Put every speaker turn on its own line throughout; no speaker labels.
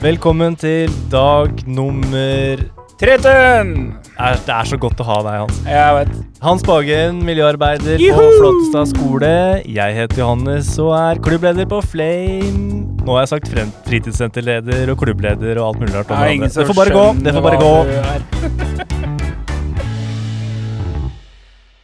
Velkommen til dag nummer
Treten!
er, Det er så godt å ha deg, Hans.
Jeg vet.
Hans Bagen, miljøarbeider på Flåttestad skole. Jeg heter Johannes og er klubbleder på Flame. Nå har jeg sagt fritidssenterleder og klubbleder og alt mulig rart.
Det
får bare gå. Det får bare gå.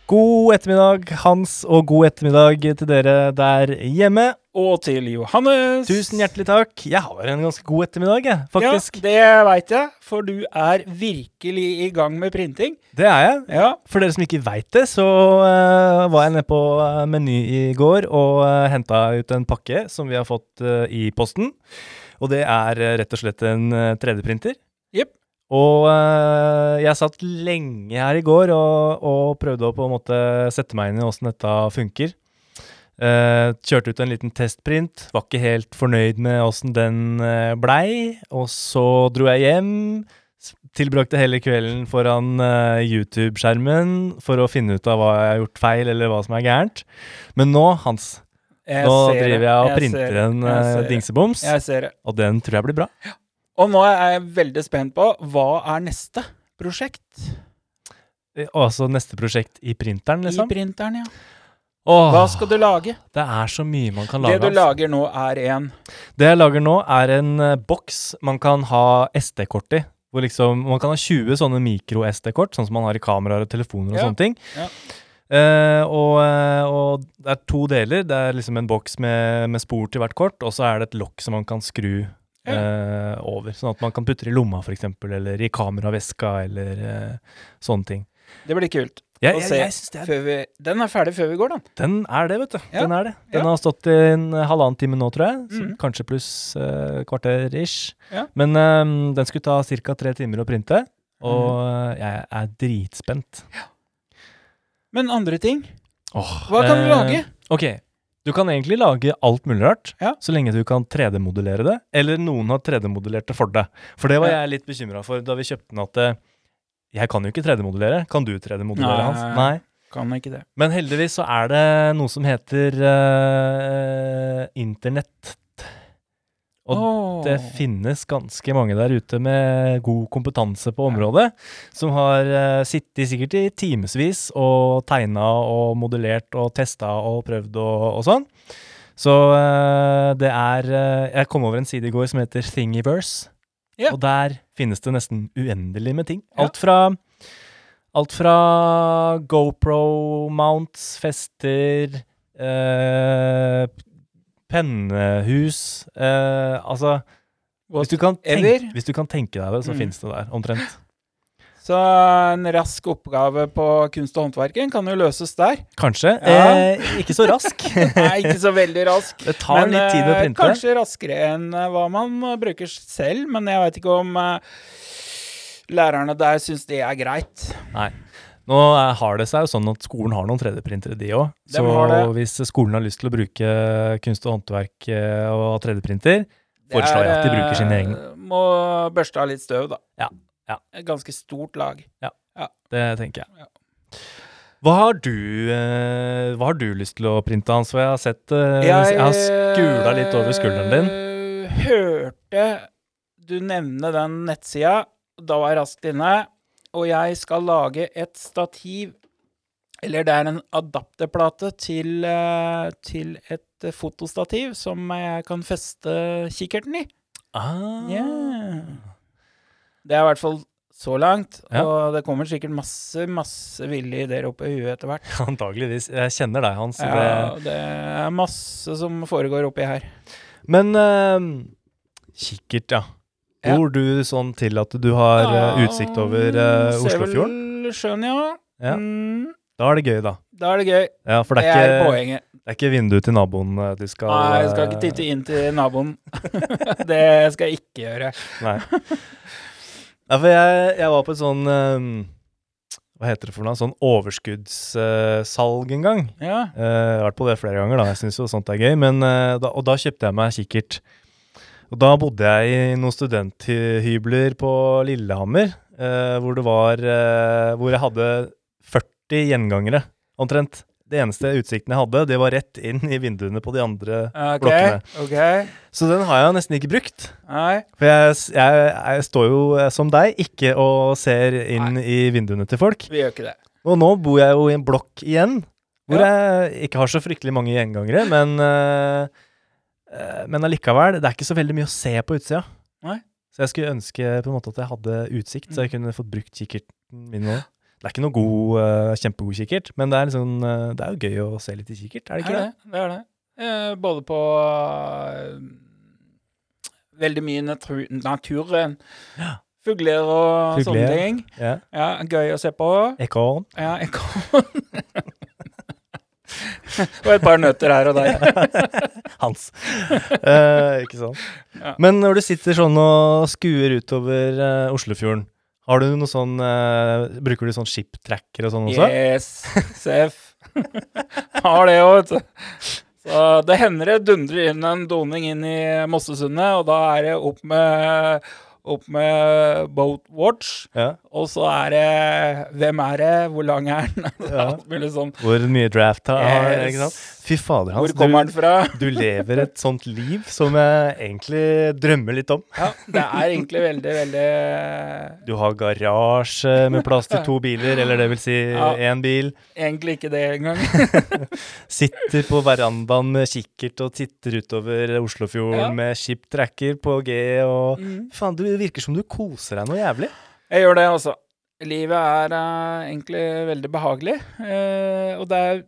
God ettermiddag, Hans, og god ettermiddag til dere der hjemme.
Og til Johannes.
Tusen hjertelig takk. Jeg har en ganske god ettermiddag, jeg, faktisk.
Ja, det veit jeg, for du er virkelig i gang med printing.
Det er jeg.
Ja.
For dere som ikke veit det, så uh, var jeg nede på eh, Meny i går og uh, henta ut en pakke som vi har fått uh, i posten. Og det er uh, rett og slett en uh, 3D-printer.
Jepp.
Og eh, jeg satt lenge her i går og, og prøvde å på en måte sette meg inn i åssen dette funker. Uh, kjørte ut en liten testprint, var ikke helt fornøyd med åssen den eh, blei. Og så dro jeg hjem, tilbrakte hele kvelden foran uh, YouTube-skjermen for å finne ut av hva jeg har gjort feil, eller hva som er gærent. Men nå, Hans,
Jeg
nå driver jeg og
jeg
printer en
det.
dingseboms, og den tror jeg blir bra.
Og nå er jeg veldig spent på hva er neste prosjekt
Eh, Altså neste prosjekt i printeren, liksom?
i printeren. ja.
Åh,
Hva skal du lage?
Det er så mye man kan lage.
Det
du
lager nå, er en
Det jeg lager nå, er en uh, boks man kan ha SD-kort i. Hvor liksom, Man kan ha 20 sånne mikro-SD-kort, sånn som man har i kameraer og telefoner og
Ja,
sånne ting.
ja.
Uh, og, og det er to deler. Det er liksom en boks med, med spor til hvert kort, og så er det et lokk som man kan skru eh, over. Sånn at man kan putte det i lomma, f.eks., eller i kameraveska, eller eh, sånne ting.
Det blir kult.
Ja,
å
jeg,
se.
jeg er,
Før vi, den er ferdig før vi går, da.
den er det, vet du.
Ja,
Den er det. Den
ja.
har stått i en halvannen time nå, tror jeg.
Mhm.
Kanskje pluss eh, kvarter ish.
Ja.
Men eh, den skulle ta ca. tre timer å printe, og eh, jeg er dritspent.
Men andre ting?
Oh,
Hva kan du
eh,
lage?
Ok, du kan egentlig lage alt mulig rart,
Ja.
så lenge du kan 3D-modellere det, eller noen har 3D-modellert det for deg. For det var jeg litt bekymra for da vi kjøpte den, at eh, jeg kan jo ikke 3D-modellere. Kan du 3D-modellere, Hans? Nei.
Kan ikke det.
Men heldigvis så er det noe som heter uh, internett. Og
oh.
det finnes ganske mange der ute med god kompetanse på området, som har uh, sittet sikkert i timevis og tegna og modellert og testa og prøvd og, og sånn. Så uh, det er uh, Jeg kom over en side i går som heter Thingiverse.
Ja.
Og der finnes det nesten uendelig med ting. Alt fra Alt fra GoPro-mounts, fester eh, Pennehus eh, Altså hvis du, kan tenke, hvis du kan tenke deg det, så
Mm.
finnes det der, omtrent.
Så en rask oppgave på kunst og håndverken kan jo løses der.
Kanskje.
Ja.
Eh, ikke så rask.
Nei, ikke så veldig rask.
det tar litt tid å
eh,
printe.
Kanskje raskere enn eh, hva man eh, bruker selv, men jeg veit ikke om uh, lærerne der syns det er greit.
Nei. Nå er, har det seg jo sånn at skolen har noen 3D-printere, de òg. Så hvis skolen har lyst til å bruke kunst og håndverk eh, og 3D-printer,
Det
foreslår jeg at de bruker
sin
egen.
Må børste av litt støv, da.
Ja, ja.
Et ganske stort lag.
Ja, Det tenker jeg.
Ja.
Hva har du eh, Hva har du lyst til å printe, Hans? For jeg har sett eh, Jeg, har skula litt over skulderen din.
eh, hørte du nevne den nettsida. Da var jeg raskt inne. Og jeg skal lage et stativ Eller det er en adapterplate til, eh, til et fotostativ som jeg kan feste kikkerten i.
Ah.
Ja. Det er i hvert fall så langt.
Ja.
Og det kommer sikkert masse, masse ville ideer opp i huet etter hvert.
Antageligvis. Jeg kjenner deg, Hans.
Ja,
Det,
det er masse som foregår oppi her.
men uh, kikkert, ja. Bor du sånn til at du har uh, utsikt over uh,
Ser
Oslofjorden?
vel sjøen, ja.
Ja.
Mm,
Da er det gøy, da.
da er det gøy.
Ja, For det
Det
er,
er
ikke,
poenget.
det er ikke vinduet til naboen eh, du skal
Nei, jeg skal ikke titte inn til naboen. det skal jeg ikke gjøre.
Nei. Ja, for jeg, jeg var på et sånn um, Hva heter det for noe? Sånn overskuddssalg en gang.
Ja.
Uh, Jeg har vært på det flere ganger, da. Jeg syns jo sånt er gøy. Men, uh, da, og da kjøpte jeg meg kikkert. Og da bodde jeg i noen studenthybler på Lillehammer, eh, hvor det var eh, Hvor jeg hadde 40 gjengangere, omtrent. det eneste utsikten jeg hadde, det var rett inn i vinduene på de andre
okay,
blokkene.
Okay.
Så den har jeg nesten ikke brukt.
Nei.
For jeg, jeg, jeg står jo eh, som deg, ikke og ser inn i vinduene til folk.
Vi gjør ikke det.
Og nå bor jeg jo i en blokk igjen, hvor jeg ikke har så fryktelig mange gjengangere, men uh, Men allikevel, det er ikke så veldig mye å se på utsida.
Nei.
Så jeg skulle ønske på en måte at jeg hadde utsikt, så jeg kunne fått brukt kikkerten min nå. Det er ikke noe god, eh, kjempegod kikkert, men det er, liksom, eh, det er jo gøy å se litt i kikkert, er det ikke det?
det? det er det. Eh, både på eh, veldig mye natur, naturen. Fugler og sånne ting.
Ja.
Ja, Gøy å se på.
Ekorn.
Ja, ekorn. og et par nøtter her og der.
Hans. Eh, ikke sant?
Ja.
Men når du sitter sånn og skuer utover eh, Oslofjorden, har du noe sånn eh, Bruker du sånn ship-tracker og sånn også?
Yes, Seff. Har det òg, vet du. Så det hender det dundrer inn en doning inn i Mossesundet, og da er det opp med, opp med boat watch.
Ja.
Og så er det Hvem er det? Hvor lang er den?
Ja.
Sånn.
Hvor mye draft har
Yes.
ikke sant? Fy fader,
Hvor
Hans.
kommer den
Du,
fra?
du lever et sånt liv som jeg egentlig drømmer litt om.
Ja, det er egentlig veldig, veldig
Du har garasje med plass til to biler, eller det vil si
Ja.
én bil.
Egentlig ikke det engang.
Sitter på verandaen med kikkert og titter utover Oslofjorden
Ja.
med ship-tracker på G og
Mm.
Faen, du virker som du koser deg noe jævlig.
Jeg gjør det, altså. Livet er uh, egentlig veldig behagelig. Uh, og det er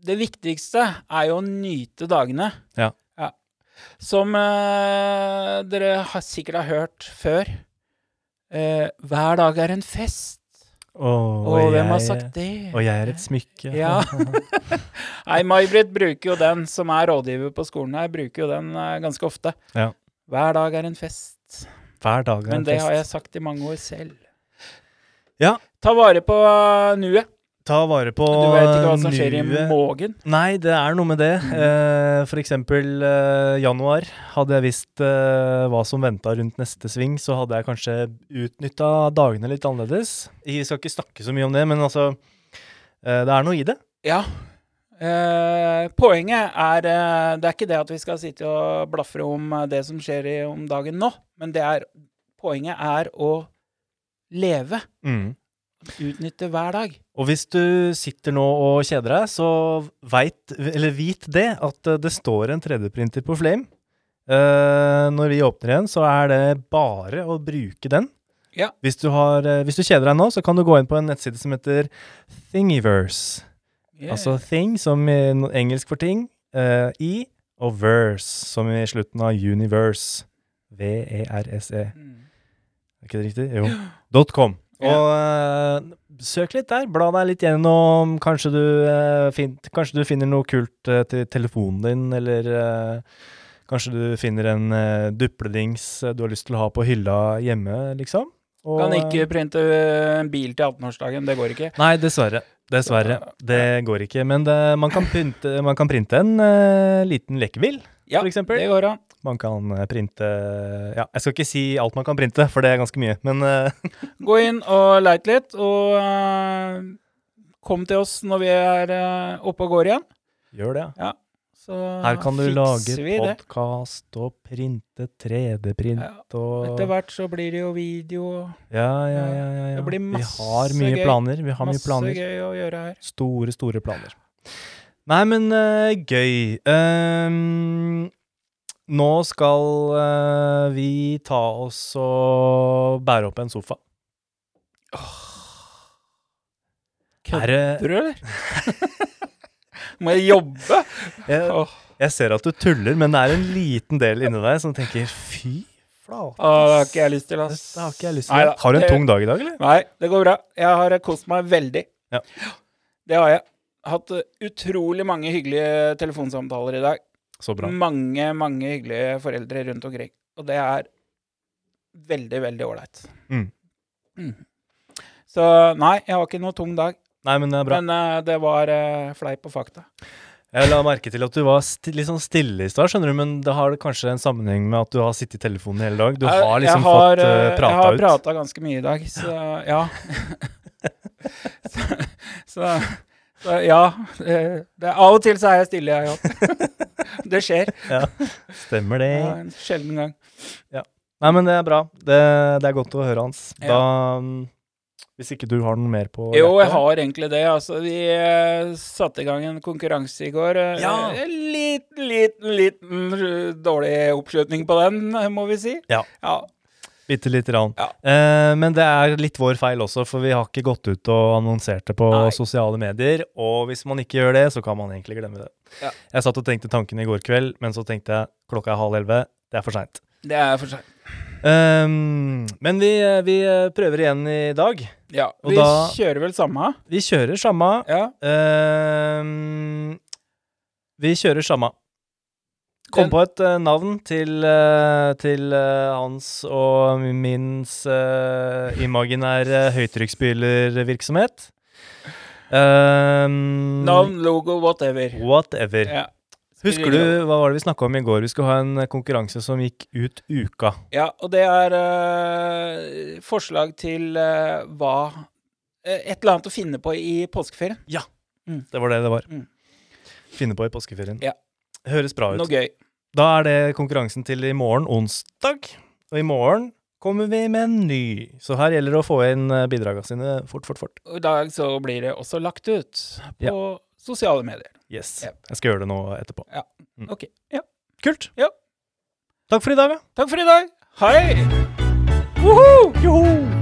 Det viktigste er jo å nyte dagene.
Ja.
Som uh, dere har, sikkert har hørt før. hver dag er en fest.
Åh,
Og hvem har sagt det?
Og jeg er et smykke.
Ja. Nei, May-Britt bruker jo den, som er rådgiver på skolen her, bruker jo den ganske ofte.
Ja.
Hver dag er en fest.
Hver dag er
Men det har jeg sagt i mange år selv.
Ja.
Ta vare på uh, nuet.
Ta vare på
Du vet ikke hva som skjer i
morgen?
mågen.
Nei, det er noe med det. Eh, for eksempel eh, januar. Hadde jeg visst eh, hva som venta rundt neste sving, så hadde jeg kanskje utnytta dagene litt annerledes. Jeg skal ikke snakke så mye om det, men altså eh, Det er noe i det.
Ja. Eh, poenget er eh, Det er ikke det at vi skal sitte og blafre om eh, det som skjer i, om dagen nå, men det er Poenget er å leve.
Mm.
Utnytte hver dag.
Og hvis du sitter nå og kjeder deg, så veit, eller vit det, at det står en 3D-printer på Flame. Eh, når vi åpner igjen, så er det bare å bruke den.
Ja.
Hvis du, har, hvis du kjeder deg nå, så kan du gå inn på en nettside som heter Thingiverse.
Yeah.
Altså thing som i engelsk for ting, uh, i, og verse som i slutten av universe. V-e-r-s-e.
Mm.
Er ikke det riktig? Jo. Dot .com. Og uh, søk litt der. Bla deg litt gjennom. Kanskje du, uh, fin kanskje du finner noe kult uh, til telefonen din, eller kanskje du finner en uh, dupledings du har lyst til å ha på hylla hjemme, liksom. Og,
Kan ikke
eh,
printe en bil til 18-årsdagen. Det går ikke.
Nei, dessverre. Dessverre. Det går ikke. Men det, man, kan printe, man kan printe en uh, liten lekebil,
Ja,
eksempel.
det går an.
Man kan eh, printe Ja, jeg skal ikke si alt man kan printe, for det er ganske mye. Men uh,
Gå inn og leit litt, og uh, kom til oss når vi er eh, oppe og går igjen.
gjør det. ja.
Så
Her kan du lage podkast og printe 3D-print
Ja,
og
Etter hvert så blir det jo video.
Ja, ja, ja. ja, ja.
Det blir
vi har mye
gøy.
planer. Vi har mye planer.
gøy å gjøre her.
Store, store planer. Nei, men uh, gøy. Um, nå skal uh, vi ta oss og bære opp en sofa. Oh.
Kødder du, eller? Må jeg jobbe?
jeg, jeg ser at du tuller, men det er en liten del inni deg som tenker fy flate.
det har ikke jeg lyst til, ass.
Dette har ikke jeg lyst til.
Neida,
Har du en tung dag i dag, eller?
Nei, det går bra. Jeg har kost meg veldig.
Ja.
Det har jeg. Hatt utrolig mange hyggelige telefonsamtaler i dag.
Så bra.
Mange, mange hyggelige foreldre rundt omkring. Og det er veldig, veldig ålreit.
Mm.
Mm. Så nei, jeg har ikke noe tung dag.
Nei, men det er bra.
Men eh, det var uh, fleip og fakta.
Jeg la merke til at du var sti litt sånn stille i stad, skjønner du, men det har kanskje en sammenheng med at du har sittet i telefonen hele dag. Du
Jeg-
har liksom
jeg har,
fått uh,
eh,
prata
Jeg har
ut.
prata ganske mye i dag, så ja. så, så, Så, ja. Det, det, av og til så er jeg stille, jeg òg. det skjer.
Ja, Stemmer det.
Ja, en sjelden gang.
Nei, men det er bra. Det, det er godt å høre, Hans.
Ja.
Da mm, Hvis ikke du har noe mer på
Jo, jeg har egentlig det. Altså, vi eh, satte i gang en konkurranse i går. Eh,
Ja.
En liten, liten, liten eh, dårlig oppslutning på den, eh, må vi si.
Ja.
ja.
Bitte lite grann.
Ja.
Eh, men det er litt vår feil også, for vi har ikke gått ut og annonsert det på
Nei.
sosiale medier. Og hvis man ikke gjør det, så kan man egentlig glemme det.
Ja.
Jeg satt og tenkte tanken i går kveld, men så tenkte jeg klokka er halv elleve. Det er for seint.
Det er for sent.
Um, men vi, vi prøver igjen i dag.
Ja, vi
da-
kjører vel samme.
Vi kjører samme.
Ja.
Um, vi kjører samme. Kom
Den-
på et uh, navn til, uh, til uh, hans og mins imaginære høytrykksspylervirksomhet. Um,
Navn, logo, whatever.
Whatever.
Ja.
Husker du hva var det vi snakka om i går? Vi skulle ha en eh, konkurranse som gikk ut uka.
Ja, og det er uh, forslag til uh, hva uh, Et eller annet å finne på i påskeferien.
Ja, Det var det det var.
Mm.
Finne på i påskeferien.
Ja.
Høres bra ut.
Noe gøy.
Da er det konkurransen til i morgen, onsdag. Og i morgen kommer vi med en ny. Så her gjelder det å få inn bidragene sine fort, fort, fort.
Og I dag så blir det også lagt ut på sosiale medier.
Yes.
Yep.
Jeg skal gjøre det nå etterpå. Mm.
OK. Ja.
Kult.
Ja.
Takk for i dag, ja.
Takk for i dag. Hei! Woho!
Joho!